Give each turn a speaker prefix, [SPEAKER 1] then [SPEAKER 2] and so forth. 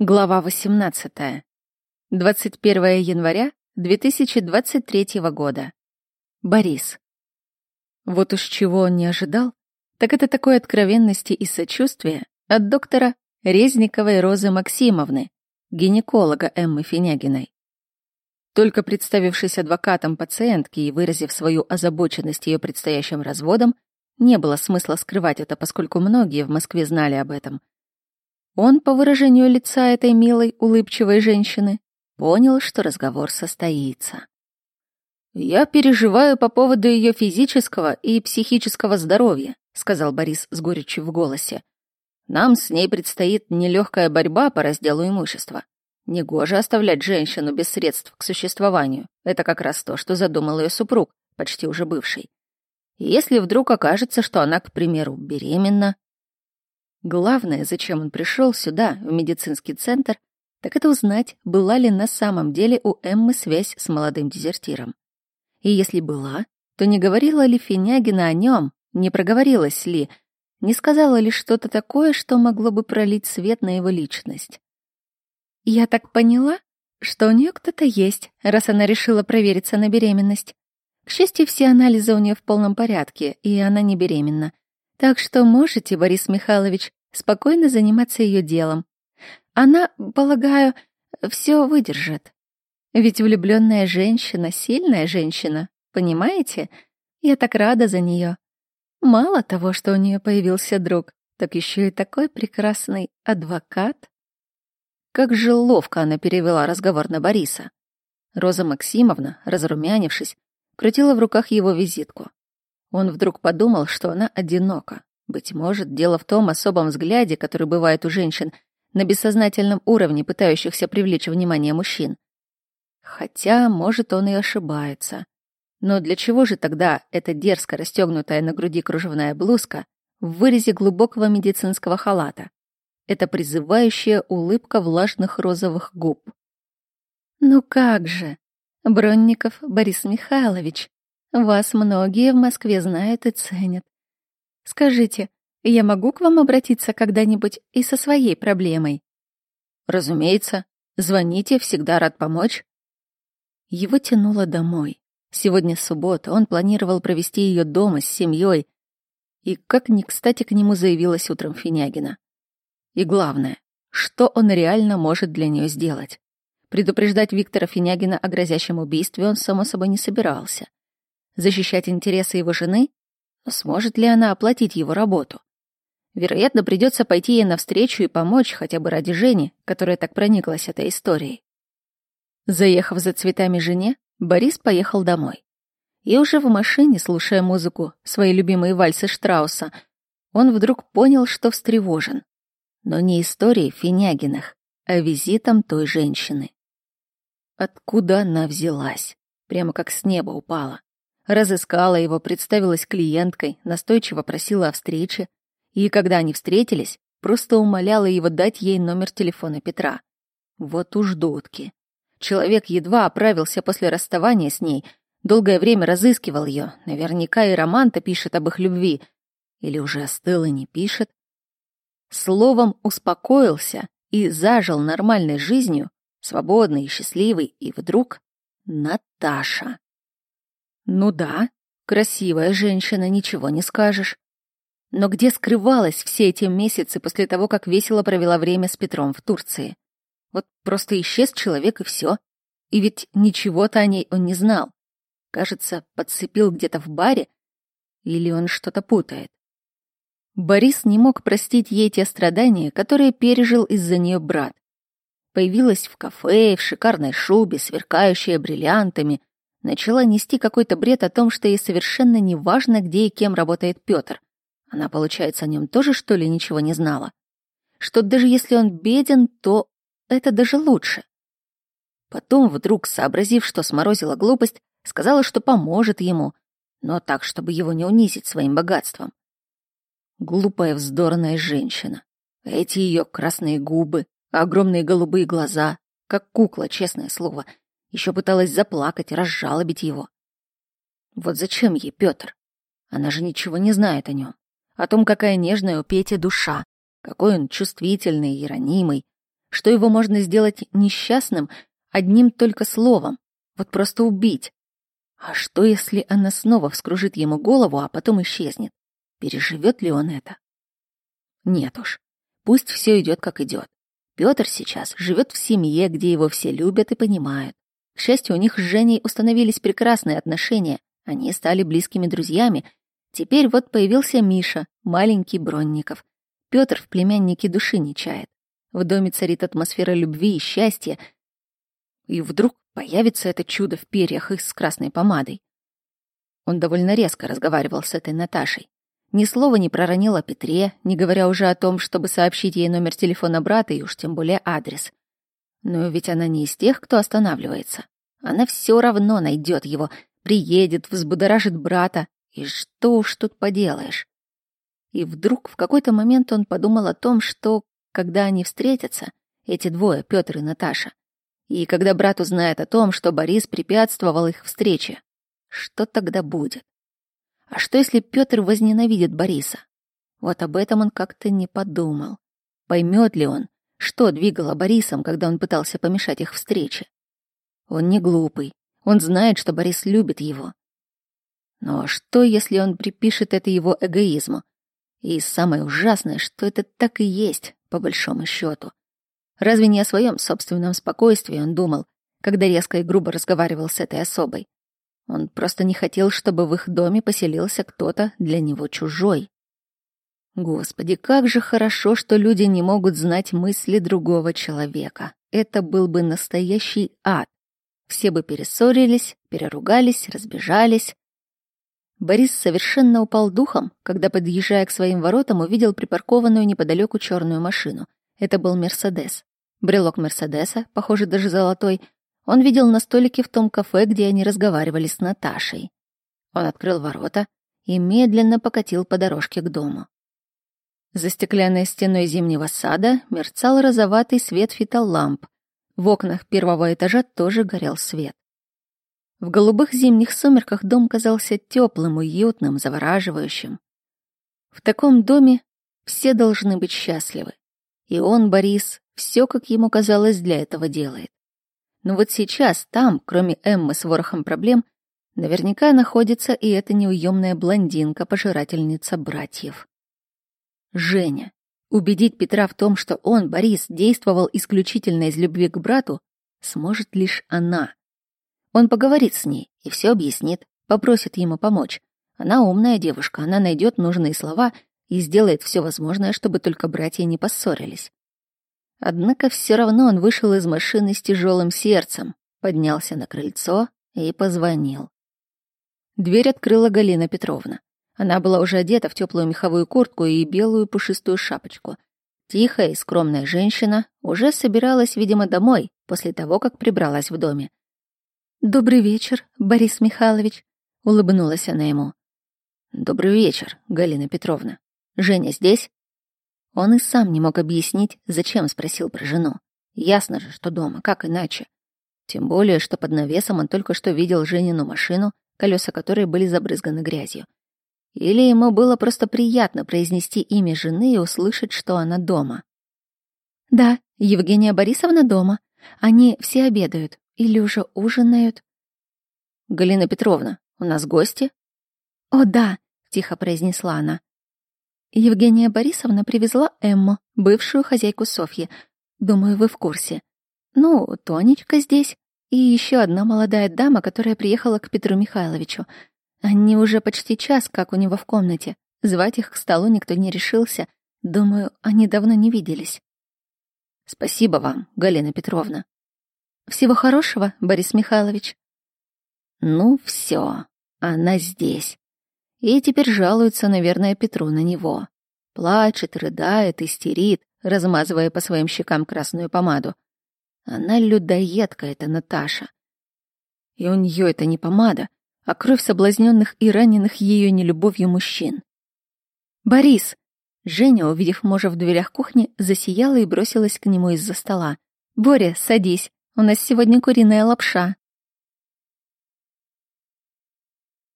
[SPEAKER 1] Глава 18. 21 января 2023 года. Борис. Вот уж чего он не ожидал, так это такой откровенности и сочувствия от доктора Резниковой Розы Максимовны, гинеколога Эммы Финягиной. Только представившись адвокатом пациентки и выразив свою озабоченность ее предстоящим разводом, не было смысла скрывать это, поскольку многие в Москве знали об этом — он, по выражению лица этой милой, улыбчивой женщины, понял, что разговор состоится. «Я переживаю по поводу ее физического и психического здоровья», сказал Борис с горечью в голосе. «Нам с ней предстоит нелегкая борьба по разделу имущества. Негоже оставлять женщину без средств к существованию. Это как раз то, что задумал ее супруг, почти уже бывший. Если вдруг окажется, что она, к примеру, беременна, Главное, зачем он пришел сюда, в медицинский центр, так это узнать, была ли на самом деле у Эммы связь с молодым дезертиром. И если была, то не говорила ли Финягина о нем, не проговорилась ли, не сказала ли что-то такое, что могло бы пролить свет на его личность. «Я так поняла, что у нее кто-то есть, раз она решила провериться на беременность. К счастью, все анализы у нее в полном порядке, и она не беременна. Так что можете, Борис Михайлович, спокойно заниматься ее делом. Она, полагаю, все выдержит. Ведь влюбленная женщина — сильная женщина, понимаете? Я так рада за нее. Мало того, что у нее появился друг, так еще и такой прекрасный адвокат. Как же ловко она перевела разговор на Бориса. Роза Максимовна, разрумянившись, крутила в руках его визитку. Он вдруг подумал, что она одинока. Быть может, дело в том особом взгляде, который бывает у женщин на бессознательном уровне, пытающихся привлечь внимание мужчин. Хотя, может, он и ошибается. Но для чего же тогда эта дерзко расстегнутая на груди кружевная блузка в вырезе глубокого медицинского халата? Это призывающая улыбка влажных розовых губ. «Ну как же, Бронников Борис Михайлович, вас многие в Москве знают и ценят. Скажите, я могу к вам обратиться когда-нибудь и со своей проблемой? Разумеется. Звоните, всегда рад помочь. Его тянуло домой. Сегодня суббота, он планировал провести ее дома с семьей. И как ни кстати к нему заявилась утром Финягина. И главное, что он реально может для нее сделать? Предупреждать Виктора Финягина о грозящем убийстве он, само собой, не собирался защищать интересы его жены, но сможет ли она оплатить его работу? Вероятно, придется пойти ей навстречу и помочь хотя бы ради Жени, которая так прониклась этой историей. Заехав за цветами жене, Борис поехал домой. И уже в машине, слушая музыку, свои любимые вальсы Штрауса, он вдруг понял, что встревожен. Но не историей Финягиных, а визитом той женщины. Откуда она взялась? Прямо как с неба упала. Разыскала его, представилась клиенткой, настойчиво просила о встрече. И когда они встретились, просто умоляла его дать ей номер телефона Петра. Вот уж дотки. Человек едва оправился после расставания с ней, долгое время разыскивал ее, наверняка и роман-то пишет об их любви. Или уже остыл и не пишет. Словом, успокоился и зажил нормальной жизнью, свободной и счастливой, и вдруг Наташа. Ну да, красивая женщина, ничего не скажешь. Но где скрывалась все эти месяцы после того, как весело провела время с Петром в Турции? Вот просто исчез человек и все. И ведь ничего-то о ней он не знал. Кажется, подцепил где-то в баре. Или он что-то путает. Борис не мог простить ей те страдания, которые пережил из-за нее брат. Появилась в кафе, в шикарной шубе, сверкающая бриллиантами, начала нести какой-то бред о том, что ей совершенно не важно, где и кем работает Петр. Она, получается, о нем тоже, что ли, ничего не знала? Что даже если он беден, то это даже лучше. Потом, вдруг сообразив, что сморозила глупость, сказала, что поможет ему, но так, чтобы его не унизить своим богатством. Глупая вздорная женщина. Эти ее красные губы, огромные голубые глаза, как кукла, честное слово — еще пыталась заплакать, разжалобить его. Вот зачем ей Петр? Она же ничего не знает о нем. О том, какая нежная у Пети душа, какой он чувствительный и ранимый, что его можно сделать несчастным одним только словом, вот просто убить. А что, если она снова вскружит ему голову, а потом исчезнет? Переживет ли он это? Нет уж, пусть все идет как идет. Петр сейчас живет в семье, где его все любят и понимают. К счастью, у них с Женей установились прекрасные отношения, они стали близкими друзьями. Теперь вот появился Миша, маленький Бронников. Петр в племяннике души не чает. В доме царит атмосфера любви и счастья. И вдруг появится это чудо в перьях и с красной помадой. Он довольно резко разговаривал с этой Наташей. Ни слова не проронил о Петре, не говоря уже о том, чтобы сообщить ей номер телефона брата и уж тем более адрес. Но ведь она не из тех, кто останавливается. Она все равно найдет его, приедет, взбудоражит брата. И что уж тут поделаешь. И вдруг в какой-то момент он подумал о том, что когда они встретятся, эти двое, Петр и Наташа, и когда брат узнает о том, что Борис препятствовал их встрече, что тогда будет? А что, если Петр возненавидит Бориса? Вот об этом он как-то не подумал. Поймет ли он, что двигало Борисом, когда он пытался помешать их встрече? Он не глупый, он знает, что Борис любит его. Но что, если он припишет это его эгоизму? И самое ужасное, что это так и есть по большому счету. Разве не о своем собственном спокойствии он думал, когда резко и грубо разговаривал с этой особой? Он просто не хотел, чтобы в их доме поселился кто-то для него чужой. Господи, как же хорошо, что люди не могут знать мысли другого человека. Это был бы настоящий ад. Все бы перессорились, переругались, разбежались. Борис совершенно упал духом, когда, подъезжая к своим воротам, увидел припаркованную неподалеку черную машину. Это был Мерседес. Брелок Мерседеса, похожий даже золотой, он видел на столике в том кафе, где они разговаривали с Наташей. Он открыл ворота и медленно покатил по дорожке к дому. За стеклянной стеной зимнего сада мерцал розоватый свет фитоламп. В окнах первого этажа тоже горел свет. В голубых зимних сумерках дом казался теплым, уютным, завораживающим. В таком доме все должны быть счастливы. И он, Борис, все, как ему казалось, для этого делает. Но вот сейчас там, кроме Эммы с ворохом проблем, наверняка находится и эта неуемная блондинка-пожирательница братьев. Женя. Убедить Петра в том, что он, Борис, действовал исключительно из любви к брату, сможет лишь она. Он поговорит с ней и все объяснит, попросит ему помочь. Она умная девушка, она найдет нужные слова и сделает все возможное, чтобы только братья не поссорились. Однако все равно он вышел из машины с тяжелым сердцем, поднялся на крыльцо и позвонил. Дверь открыла Галина Петровна. Она была уже одета в теплую меховую куртку и белую пушистую шапочку. Тихая и скромная женщина уже собиралась, видимо, домой после того, как прибралась в доме. «Добрый вечер, Борис Михайлович», — улыбнулась она ему. «Добрый вечер, Галина Петровна. Женя здесь?» Он и сам не мог объяснить, зачем спросил про жену. Ясно же, что дома, как иначе. Тем более, что под навесом он только что видел Женину машину, колеса которой были забрызганы грязью. Или ему было просто приятно произнести имя жены и услышать, что она дома. «Да, Евгения Борисовна дома. Они все обедают. Или уже ужинают? Галина Петровна, у нас гости? О, да, тихо произнесла она. Евгения Борисовна привезла Эмму, бывшую хозяйку Софьи. Думаю, вы в курсе. Ну, Тонечка здесь и еще одна молодая дама, которая приехала к Петру Михайловичу. Они уже почти час, как у него в комнате. Звать их к столу никто не решился. Думаю, они давно не виделись. Спасибо вам, Галина Петровна. Всего хорошего, Борис Михайлович. Ну все, она здесь. И теперь жалуется, наверное, Петру на него. Плачет, рыдает, истерит, размазывая по своим щекам красную помаду. Она людоедка, эта Наташа. И у нее это не помада, а кровь соблазненных и раненых ее нелюбовью мужчин. «Борис!» Женя, увидев мужа в дверях кухни, засияла и бросилась к нему из-за стола. «Боря, садись, у нас сегодня куриная лапша.